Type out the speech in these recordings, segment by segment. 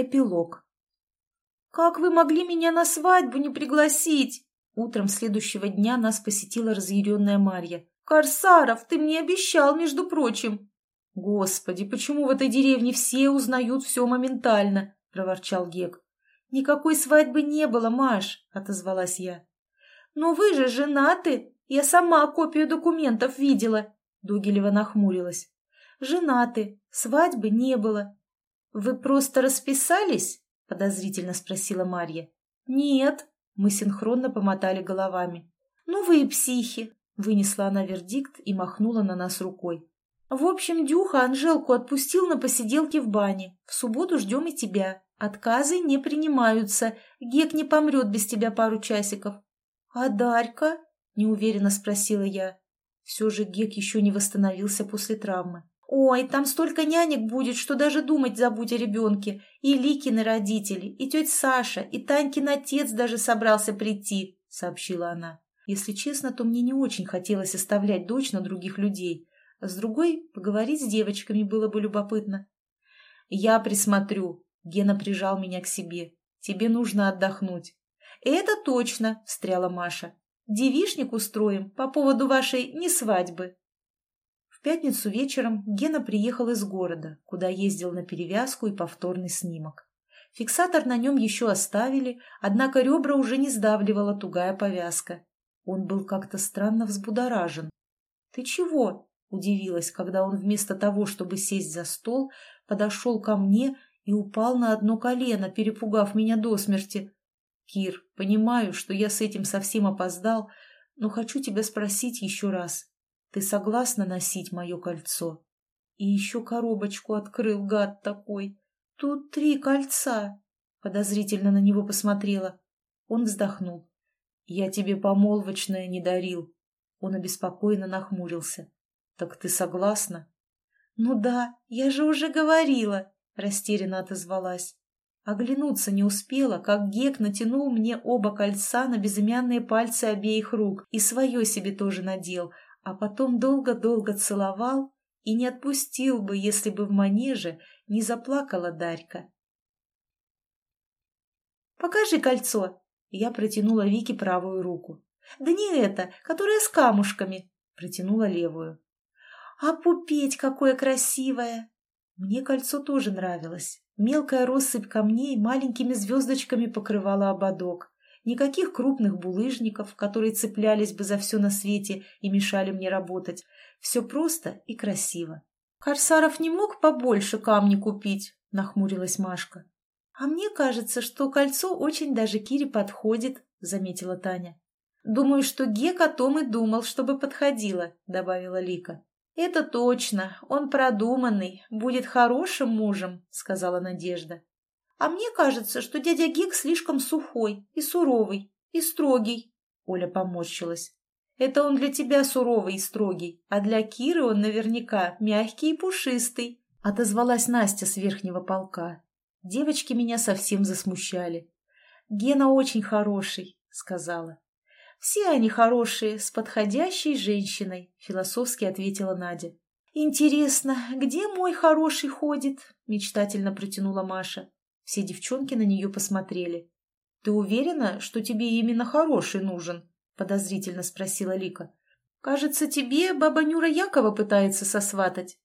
Эпилог. «Как вы могли меня на свадьбу не пригласить?» Утром следующего дня нас посетила разъяренная Марья. «Корсаров, ты мне обещал, между прочим!» «Господи, почему в этой деревне все узнают все моментально?» – проворчал Гек. «Никакой свадьбы не было, Маш», – отозвалась я. «Но вы же женаты! Я сама копию документов видела!» Дугелева нахмурилась. «Женаты, свадьбы не было. Вы просто расписались?» – подозрительно спросила Марья. «Нет», – мы синхронно помотали головами. «Ну вы и психи», – вынесла она вердикт и махнула на нас рукой. «В общем, Дюха Анжелку отпустил на посиделки в бане. В субботу ждем и тебя. Отказы не принимаются. Гек не помрет без тебя пару часиков». «А Дарька?» – неуверенно спросила я. Все же Гек еще не восстановился после травмы. «Ой, там столько нянек будет, что даже думать забудь о ребенке. И Ликины родители, и тетя Саша, и Танькин отец даже собрался прийти», — сообщила она. Если честно, то мне не очень хотелось оставлять дочь на других людей. С другой, поговорить с девочками было бы любопытно. «Я присмотрю», — Гена прижал меня к себе. «Тебе нужно отдохнуть». «Это точно», — встряла Маша. «Девишник устроим по поводу вашей не свадьбы». В пятницу вечером Гена приехал из города, куда ездил на перевязку и повторный снимок. Фиксатор на нем еще оставили, однако ребра уже не сдавливала тугая повязка. Он был как-то странно взбудоражен. «Ты чего?» – удивилась, когда он вместо того, чтобы сесть за стол, подошел ко мне и упал на одно колено, перепугав меня до смерти. «Кир, понимаю, что я с этим совсем опоздал, но хочу тебя спросить еще раз. Ты согласна носить мое кольцо? И еще коробочку открыл, гад такой. Тут три кольца. Подозрительно на него посмотрела. Он вздохнул. Я тебе помолвочное не дарил. Он обеспокоенно нахмурился. Так ты согласна? Ну да, я же уже говорила, растерянно отозвалась. Оглянуться не успела, как Гек натянул мне оба кольца на безымянные пальцы обеих рук и свое себе тоже надел, а потом долго-долго целовал и не отпустил бы, если бы в манеже не заплакала Дарька. «Покажи кольцо!» Я протянула Вике правую руку. «Да не это, которая с камушками!» Протянула левую. «А пупеть какое красивое!» Мне кольцо тоже нравилось. Мелкая россыпь камней маленькими звездочками покрывала ободок. Никаких крупных булыжников, которые цеплялись бы за все на свете и мешали мне работать. Все просто и красиво. «Корсаров не мог побольше камни купить?» – нахмурилась Машка. «А мне кажется, что кольцо очень даже Кире подходит», – заметила Таня. «Думаю, что Гек о том и думал, чтобы подходило», – добавила Лика. «Это точно, он продуманный, будет хорошим мужем», – сказала Надежда. А мне кажется, что дядя Гек слишком сухой и суровый, и строгий. Оля поморщилась. Это он для тебя суровый и строгий, а для Киры он наверняка мягкий и пушистый. Отозвалась Настя с верхнего полка. Девочки меня совсем засмущали. Гена очень хороший, сказала. Все они хорошие, с подходящей женщиной, философски ответила Надя. Интересно, где мой хороший ходит? Мечтательно протянула Маша. Все девчонки на нее посмотрели. «Ты уверена, что тебе именно хороший нужен?» – подозрительно спросила Лика. «Кажется, тебе баба Нюра Якова пытается сосватать».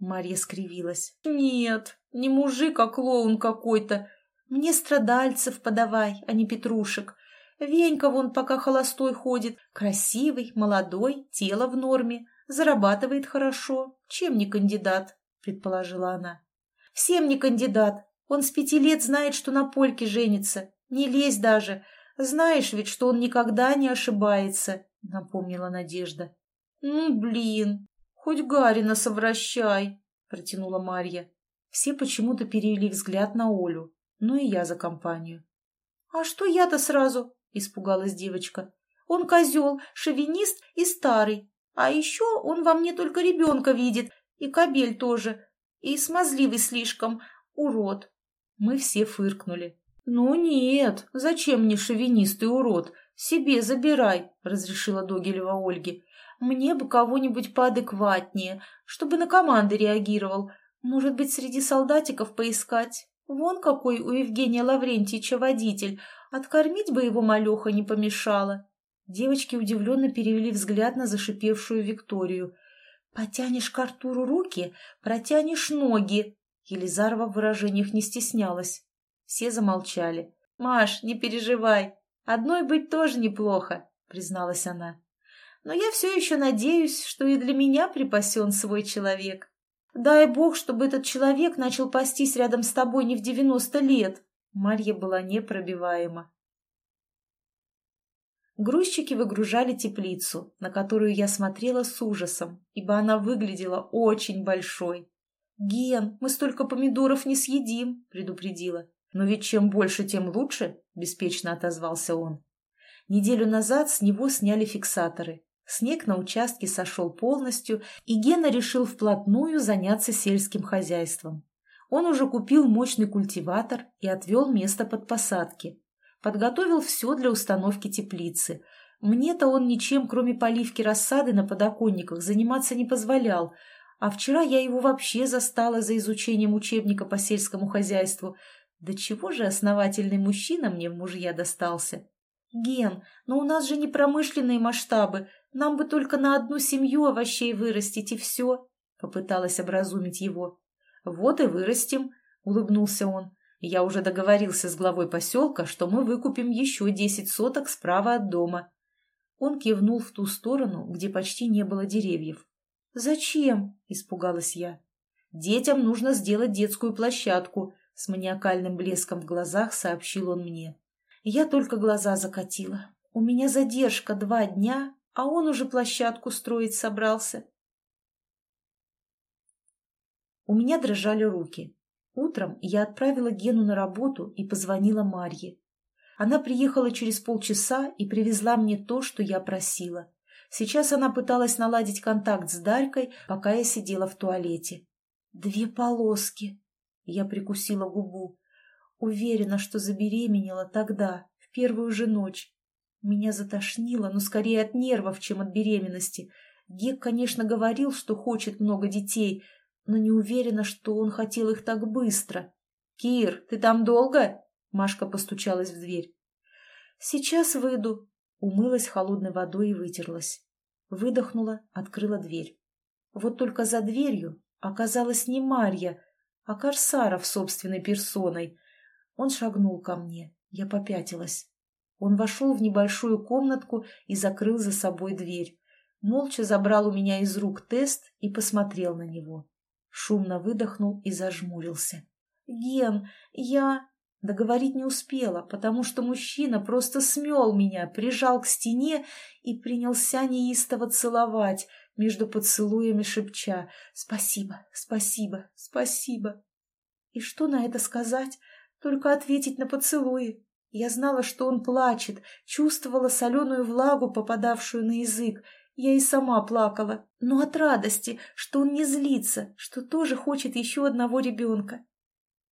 Марья скривилась. «Нет, не мужик, а клоун какой-то. Мне страдальцев подавай, а не петрушек. Венька вон пока холостой ходит, красивый, молодой, тело в норме, зарабатывает хорошо. Чем не кандидат?» – предположила она. «Всем не кандидат», он с пяти лет знает, что на польке женится. Не лезь даже. Знаешь ведь, что он никогда не ошибается, — напомнила Надежда. — Ну, блин, хоть Гарина совращай, — протянула Марья. Все почему-то перевели взгляд на Олю, ну и я за компанию. — А что я-то сразу? — испугалась девочка. — Он козел, шовинист и старый. А еще он во мне только ребенка видит, и кобель тоже, и смазливый слишком, урод. Мы все фыркнули. «Ну нет, зачем мне шовинист и урод? Себе забирай», — разрешила Догилева Ольге. «Мне бы кого-нибудь поадекватнее, чтобы на команды реагировал. Может быть, среди солдатиков поискать. Вон какой у Евгения Лаврентьевича водитель. Откормить бы его малеха не помешало. Девочки удивленно перевели взгляд на зашипевшую Викторию. «Потянешь к Артуру руки, протянешь ноги!» Елизарова в выражениях не стеснялась. Все замолчали. «Маш, не переживай, одной быть тоже неплохо», — призналась она. «Но я все еще надеюсь, что и для меня припасен свой человек. Дай бог, чтобы этот человек начал пастись рядом с тобой не в девяносто лет». Марья была непробиваема. Грузчики выгружали теплицу, на которую я смотрела с ужасом, ибо она выглядела очень большой. «Ген, мы столько помидоров не съедим», — предупредила. «Но ведь чем больше, тем лучше», — беспечно отозвался он. Неделю назад с него сняли фиксаторы. Снег на участке сошел полностью, и Гена решил вплотную заняться сельским хозяйством. Он уже купил мощный культиватор и отвел место под посадки. Подготовил все для установки теплицы. Мне-то он ничем, кроме поливки рассады на подоконниках, заниматься не позволял, а вчера я его вообще застала за изучением учебника по сельскому хозяйству. Да чего же основательный мужчина мне в мужья достался? Ген, но у нас же не промышленные масштабы, нам бы только на одну семью овощей вырастить, и все, — попыталась образумить его. Вот и вырастим, — улыбнулся он. Я уже договорился с главой поселка, что мы выкупим еще десять соток справа от дома. Он кивнул в ту сторону, где почти не было деревьев. «Зачем?» – испугалась я. «Детям нужно сделать детскую площадку», – с маниакальным блеском в глазах сообщил он мне. Я только глаза закатила. У меня задержка два дня, а он уже площадку строить собрался. У меня дрожали руки. Утром я отправила Гену на работу и позвонила Марье. Она приехала через полчаса и привезла мне то, что я просила. Сейчас она пыталась наладить контакт с Дарькой, пока я сидела в туалете. «Две полоски!» Я прикусила губу. Уверена, что забеременела тогда, в первую же ночь. Меня затошнило, но скорее от нервов, чем от беременности. Гек, конечно, говорил, что хочет много детей, но не уверена, что он хотел их так быстро. «Кир, ты там долго?» Машка постучалась в дверь. «Сейчас выйду». Умылась холодной водой и вытерлась. Выдохнула, открыла дверь. Вот только за дверью оказалась не Марья, а Корсаров собственной персоной. Он шагнул ко мне. Я попятилась. Он вошел в небольшую комнатку и закрыл за собой дверь. Молча забрал у меня из рук тест и посмотрел на него. Шумно выдохнул и зажмурился. «Ген, я...» Договорить не успела, потому что мужчина просто смел меня, прижал к стене и принялся неистово целовать, между поцелуями шепча «Спасибо, спасибо, спасибо». И что на это сказать? Только ответить на поцелуи. Я знала, что он плачет, чувствовала соленую влагу, попадавшую на язык, я и сама плакала, но от радости, что он не злится, что тоже хочет еще одного ребенка.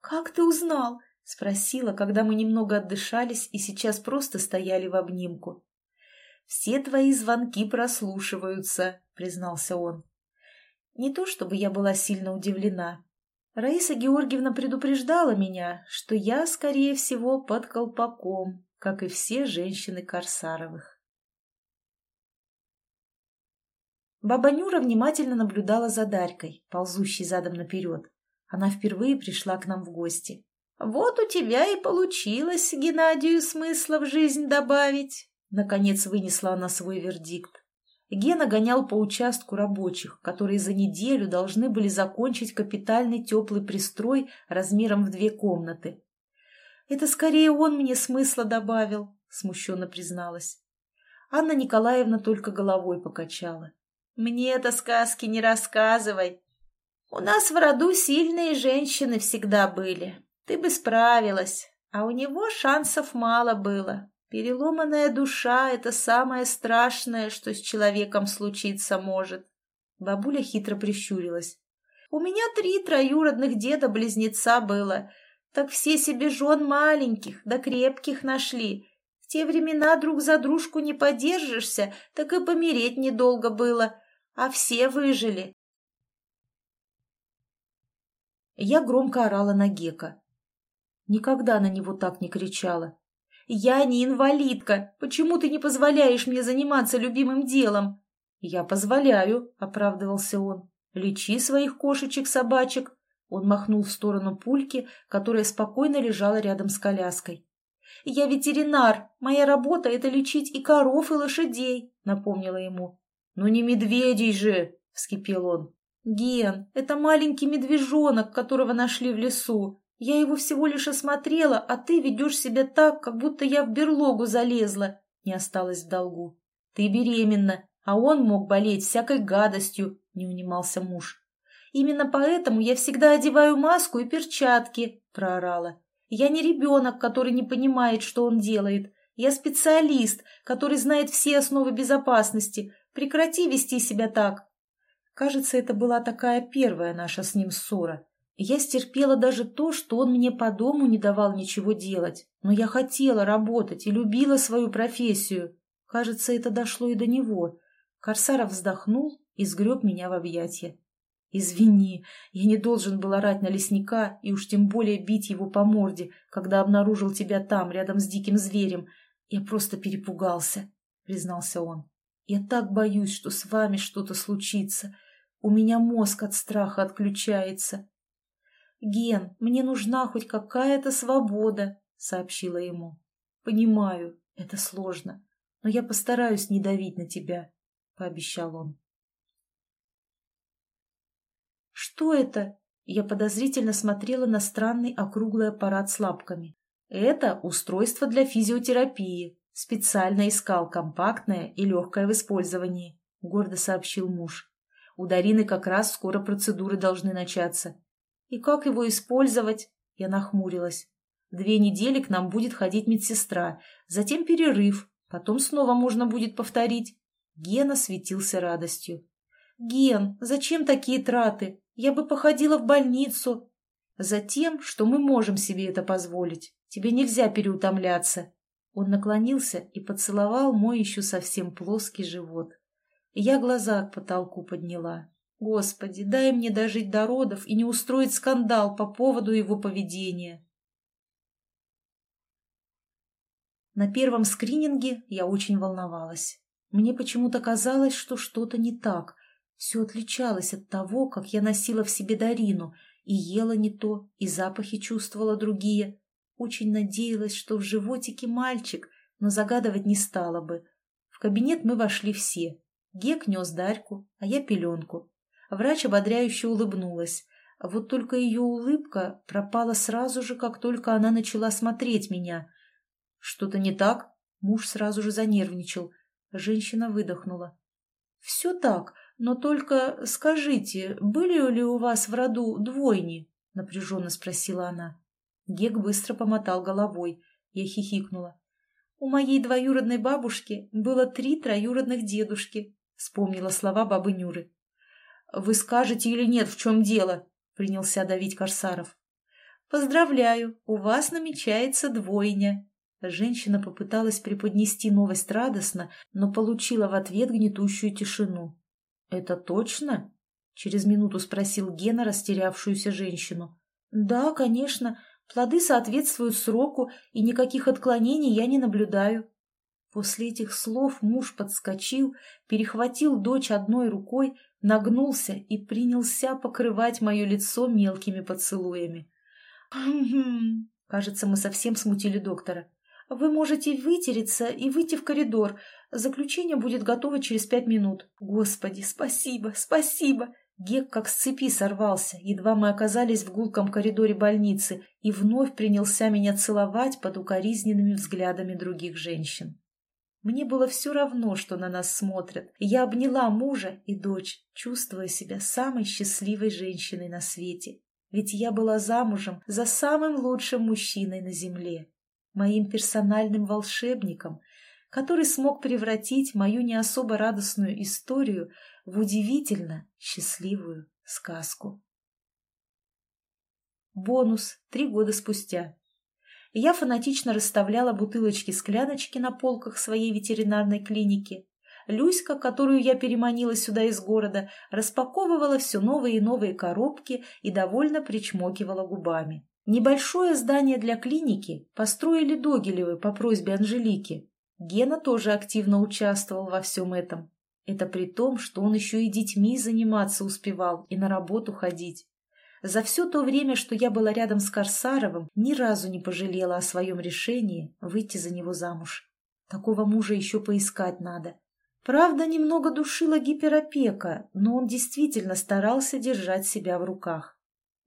«Как ты узнал?» — спросила, когда мы немного отдышались и сейчас просто стояли в обнимку. «Все твои звонки прослушиваются», — признался он. Не то чтобы я была сильно удивлена. Раиса Георгиевна предупреждала меня, что я, скорее всего, под колпаком, как и все женщины Корсаровых. Баба Нюра внимательно наблюдала за Дарькой, ползущей задом наперед. Она впервые пришла к нам в гости. «Вот у тебя и получилось Геннадию смысла в жизнь добавить!» Наконец вынесла она свой вердикт. Гена гонял по участку рабочих, которые за неделю должны были закончить капитальный теплый пристрой размером в две комнаты. «Это скорее он мне смысла добавил», — смущенно призналась. Анна Николаевна только головой покачала. Мне это сказки не рассказывай. У нас в роду сильные женщины всегда были. Ты бы справилась, а у него шансов мало было. Переломанная душа — это самое страшное, что с человеком случиться может. Бабуля хитро прищурилась. У меня три троюродных деда-близнеца было. Так все себе жен маленьких, да крепких нашли. В те времена друг за дружку не подержишься, так и помереть недолго было а все выжили. Я громко орала на Гека. Никогда на него так не кричала. «Я не инвалидка! Почему ты не позволяешь мне заниматься любимым делом?» «Я позволяю», — оправдывался он. «Лечи своих кошечек-собачек». Он махнул в сторону пульки, которая спокойно лежала рядом с коляской. «Я ветеринар. Моя работа — это лечить и коров, и лошадей», — напомнила ему. «Ну не медведей же!» — вскипел он. «Ген, это маленький медвежонок, которого нашли в лесу. Я его всего лишь осмотрела, а ты ведешь себя так, как будто я в берлогу залезла», — не осталось в долгу. «Ты беременна, а он мог болеть всякой гадостью», — не унимался муж. «Именно поэтому я всегда одеваю маску и перчатки», — проорала. «Я не ребенок, который не понимает, что он делает. Я специалист, который знает все основы безопасности. Прекрати вести себя так». Кажется, это была такая первая наша с ним ссора. Я стерпела даже то, что он мне по дому не давал ничего делать. Но я хотела работать и любила свою профессию. Кажется, это дошло и до него. Корсаров вздохнул и сгреб меня в объятия. «Извини, я не должен был орать на лесника и уж тем более бить его по морде, когда обнаружил тебя там, рядом с диким зверем. Я просто перепугался», — признался он. «Я так боюсь, что с вами что-то случится. У меня мозг от страха отключается». «Ген, мне нужна хоть какая-то свобода», — сообщила ему. «Понимаю, это сложно, но я постараюсь не давить на тебя», — пообещал он. «Что это?» Я подозрительно смотрела на странный округлый аппарат с лапками. «Это устройство для физиотерапии. Специально искал компактное и легкое в использовании», — гордо сообщил муж. «У Дарины как раз скоро процедуры должны начаться. «И как его использовать?» Я нахмурилась. «Две недели к нам будет ходить медсестра, затем перерыв, потом снова можно будет повторить». Гена светился радостью. «Ген, зачем такие траты? Я бы походила в больницу». «Затем, что мы можем себе это позволить. Тебе нельзя переутомляться». Он наклонился и поцеловал мой еще совсем плоский живот. Я глаза к потолку подняла. Господи, дай мне дожить до родов и не устроить скандал по поводу его поведения. На первом скрининге я очень волновалась. Мне почему-то казалось, что что-то не так. Все отличалось от того, как я носила в себе Дарину, и ела не то, и запахи чувствовала другие. Очень надеялась, что в животике мальчик, но загадывать не стала бы. В кабинет мы вошли все. Гек нес Дарьку, а я пеленку. Врач ободряюще улыбнулась. Вот только ее улыбка пропала сразу же, как только она начала смотреть меня. «Что-то не так?» Муж сразу же занервничал. Женщина выдохнула. «Все так, но только скажите, были ли у вас в роду двойни?» напряженно спросила она. Гек быстро помотал головой. Я хихикнула. «У моей двоюродной бабушки было три троюродных дедушки», вспомнила слова бабы Нюры. «Вы скажете или нет, в чем дело?» — принялся давить Корсаров. «Поздравляю, у вас намечается двойня». Женщина попыталась преподнести новость радостно, но получила в ответ гнетущую тишину. «Это точно?» — через минуту спросил Гена растерявшуюся женщину. «Да, конечно. Плоды соответствуют сроку, и никаких отклонений я не наблюдаю». После этих слов муж подскочил, перехватил дочь одной рукой, нагнулся и принялся покрывать мое лицо мелкими поцелуями. Кажется, мы совсем смутили доктора. «Вы можете вытереться и выйти в коридор. Заключение будет готово через пять минут». «Господи, спасибо, спасибо!» Гек как с цепи сорвался, едва мы оказались в гулком коридоре больницы, и вновь принялся меня целовать под укоризненными взглядами других женщин. Мне было все равно, что на нас смотрят. Я обняла мужа и дочь, чувствуя себя самой счастливой женщиной на свете. Ведь я была замужем за самым лучшим мужчиной на земле, моим персональным волшебником, который смог превратить мою не особо радостную историю в удивительно счастливую сказку. Бонус три года спустя я фанатично расставляла бутылочки-скляночки на полках своей ветеринарной клиники. Люська, которую я переманила сюда из города, распаковывала все новые и новые коробки и довольно причмокивала губами. Небольшое здание для клиники построили Догилевы по просьбе Анжелики. Гена тоже активно участвовал во всем этом. Это при том, что он еще и детьми заниматься успевал и на работу ходить. За все то время, что я была рядом с Корсаровым, ни разу не пожалела о своем решении выйти за него замуж. Такого мужа еще поискать надо. Правда, немного душила гиперопека, но он действительно старался держать себя в руках.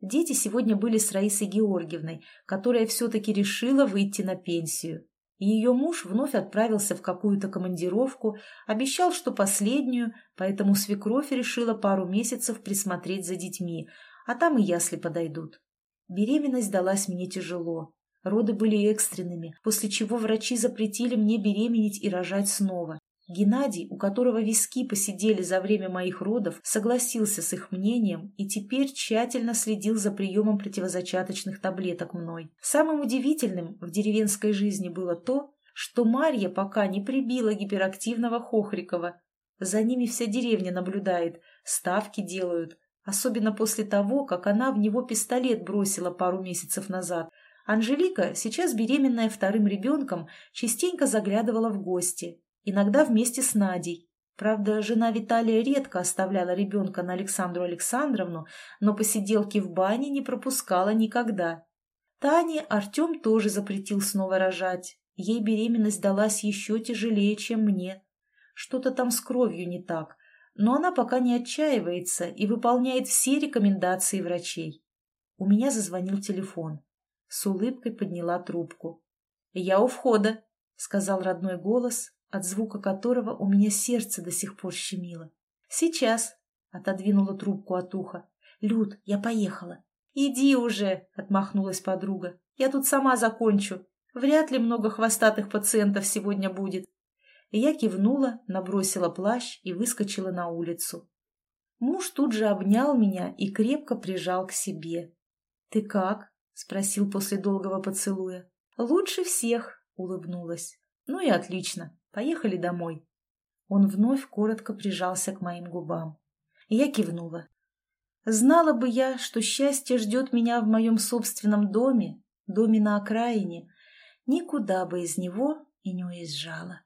Дети сегодня были с Раисой Георгиевной, которая все-таки решила выйти на пенсию. Ее муж вновь отправился в какую-то командировку, обещал, что последнюю, поэтому свекровь решила пару месяцев присмотреть за детьми, а там и ясли подойдут. Беременность далась мне тяжело. Роды были экстренными, после чего врачи запретили мне беременеть и рожать снова. Геннадий, у которого виски посидели за время моих родов, согласился с их мнением и теперь тщательно следил за приемом противозачаточных таблеток мной. Самым удивительным в деревенской жизни было то, что Марья пока не прибила гиперактивного Хохрикова. За ними вся деревня наблюдает, ставки делают, особенно после того, как она в него пистолет бросила пару месяцев назад. Анжелика, сейчас беременная вторым ребенком, частенько заглядывала в гости, иногда вместе с Надей. Правда, жена Виталия редко оставляла ребенка на Александру Александровну, но посиделки в бане не пропускала никогда. Тане Артем тоже запретил снова рожать. Ей беременность далась еще тяжелее, чем мне. Что-то там с кровью не так, но она пока не отчаивается и выполняет все рекомендации врачей. У меня зазвонил телефон. С улыбкой подняла трубку. «Я у входа», — сказал родной голос, от звука которого у меня сердце до сих пор щемило. «Сейчас!» — отодвинула трубку от уха. «Люд, я поехала». «Иди уже!» — отмахнулась подруга. «Я тут сама закончу. Вряд ли много хвостатых пациентов сегодня будет». Я кивнула, набросила плащ и выскочила на улицу. Муж тут же обнял меня и крепко прижал к себе. «Ты как?» — спросил после долгого поцелуя. «Лучше всех!» — улыбнулась. «Ну и отлично. Поехали домой. Он вновь коротко прижался к моим губам. Я кивнула. Знала бы я, что счастье ждет меня в моем собственном доме, доме на окраине, никуда бы из него и не уезжала.